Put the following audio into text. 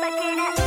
Looking at